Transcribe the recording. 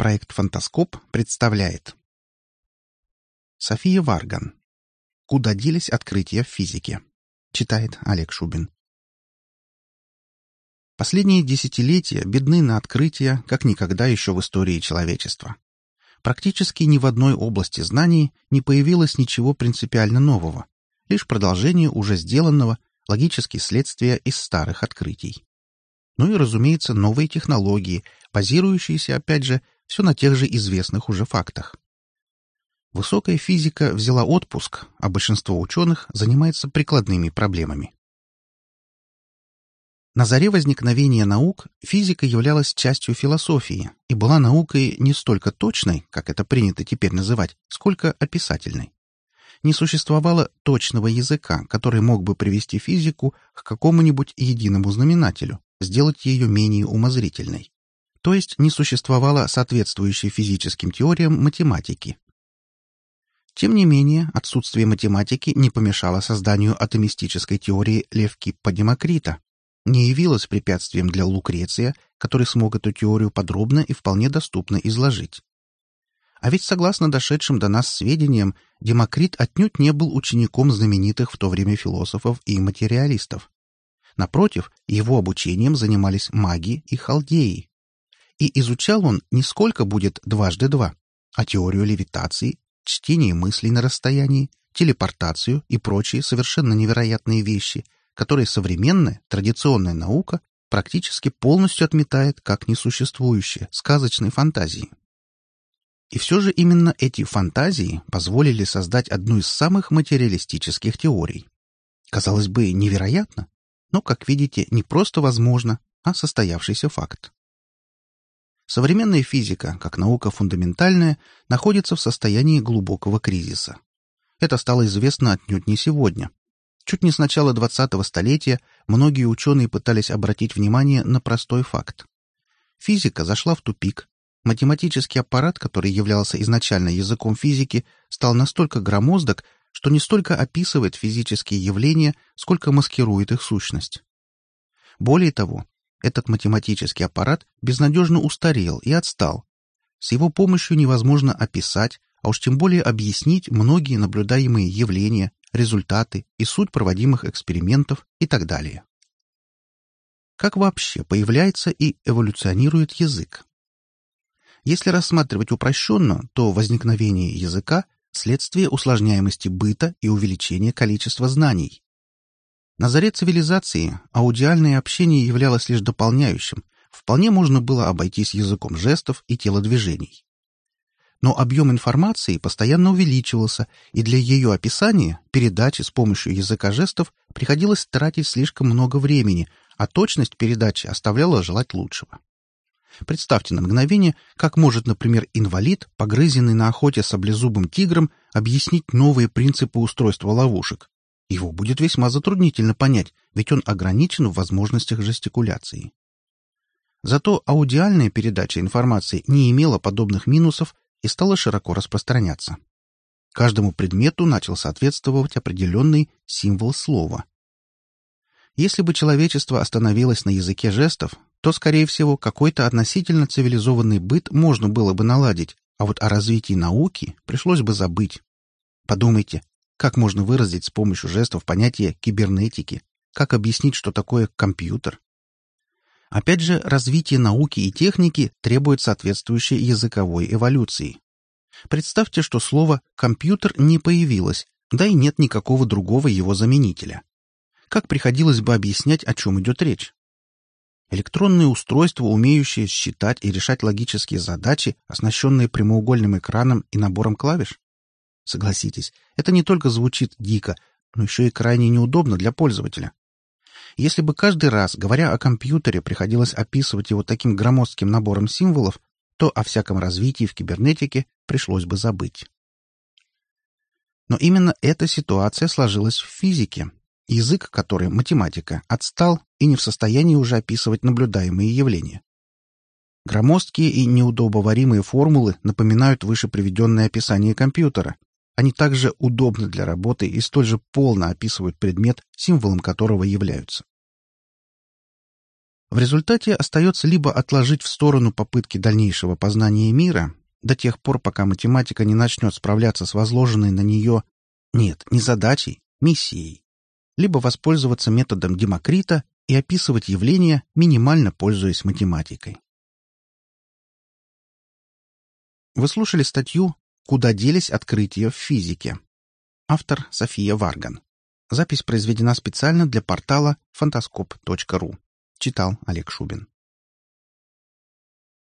Проект «Фантаскоп» представляет София Варган «Куда делись открытия в физике?» Читает Олег Шубин Последние десятилетия бедны на открытия, как никогда еще в истории человечества. Практически ни в одной области знаний не появилось ничего принципиально нового, лишь продолжение уже сделанного, логические следствия из старых открытий. Ну и, разумеется, новые технологии, базирующиеся, опять же, все на тех же известных уже фактах. Высокая физика взяла отпуск, а большинство ученых занимается прикладными проблемами. На заре возникновения наук физика являлась частью философии и была наукой не столько точной, как это принято теперь называть, сколько описательной. Не существовало точного языка, который мог бы привести физику к какому-нибудь единому знаменателю, сделать ее менее умозрительной то есть не существовало соответствующей физическим теориям математики. Тем не менее, отсутствие математики не помешало созданию атомистической теории Левкиппа-Демокрита, не явилось препятствием для Лукреция, который смог эту теорию подробно и вполне доступно изложить. А ведь, согласно дошедшим до нас сведениям, Демокрит отнюдь не был учеником знаменитых в то время философов и материалистов. Напротив, его обучением занимались маги и халдеи. И изучал он не сколько будет дважды два, а теорию левитации, чтение мыслей на расстоянии, телепортацию и прочие совершенно невероятные вещи, которые современная, традиционная наука практически полностью отметает как несуществующие, сказочные фантазии. И все же именно эти фантазии позволили создать одну из самых материалистических теорий. Казалось бы, невероятно, но, как видите, не просто возможно, а состоявшийся факт. Современная физика, как наука фундаментальная, находится в состоянии глубокого кризиса. Это стало известно отнюдь не сегодня. Чуть не с начала 20-го столетия многие ученые пытались обратить внимание на простой факт. Физика зашла в тупик. Математический аппарат, который являлся изначально языком физики, стал настолько громоздок, что не столько описывает физические явления, сколько маскирует их сущность. Более того, этот математический аппарат безнадежно устарел и отстал. С его помощью невозможно описать, а уж тем более объяснить многие наблюдаемые явления, результаты и суть проводимых экспериментов и так далее. Как вообще появляется и эволюционирует язык? Если рассматривать упрощенно, то возникновение языка – следствие усложняемости быта и увеличения количества знаний. На заре цивилизации аудиальное общение являлось лишь дополняющим, вполне можно было обойтись языком жестов и телодвижений. Но объем информации постоянно увеличивался, и для ее описания, передачи с помощью языка жестов приходилось тратить слишком много времени, а точность передачи оставляла желать лучшего. Представьте на мгновение, как может, например, инвалид, погрызенный на охоте саблезубым тигром, объяснить новые принципы устройства ловушек, его будет весьма затруднительно понять, ведь он ограничен в возможностях жестикуляции. Зато аудиальная передача информации не имела подобных минусов и стала широко распространяться. Каждому предмету начал соответствовать определенный символ слова. Если бы человечество остановилось на языке жестов, то, скорее всего, какой-то относительно цивилизованный быт можно было бы наладить, а вот о развитии науки пришлось бы забыть. Подумайте, как можно выразить с помощью жестов понятие кибернетики? Как объяснить, что такое компьютер? Опять же, развитие науки и техники требует соответствующей языковой эволюции. Представьте, что слово «компьютер» не появилось, да и нет никакого другого его заменителя. Как приходилось бы объяснять, о чем идет речь? Электронные устройства, умеющие считать и решать логические задачи, оснащенные прямоугольным экраном и набором клавиш? Согласитесь, это не только звучит дико, но еще и крайне неудобно для пользователя. Если бы каждый раз, говоря о компьютере, приходилось описывать его таким громоздким набором символов, то о всяком развитии в кибернетике пришлось бы забыть. Но именно эта ситуация сложилась в физике. Язык, который математика, отстал и не в состоянии уже описывать наблюдаемые явления. Громоздкие и неудобоваримые формулы напоминают выше приведенное описание компьютера, они также удобны для работы и столь же полно описывают предмет, символом которого являются. В результате остается либо отложить в сторону попытки дальнейшего познания мира до тех пор, пока математика не начнет справляться с возложенной на нее, нет, не задачей, миссией, либо воспользоваться методом Демокрита и описывать явления, минимально пользуясь математикой. Вы слушали статью «Куда делись открытия в физике?» Автор София Варган. Запись произведена специально для портала фантаскоп.ру. Читал Олег Шубин.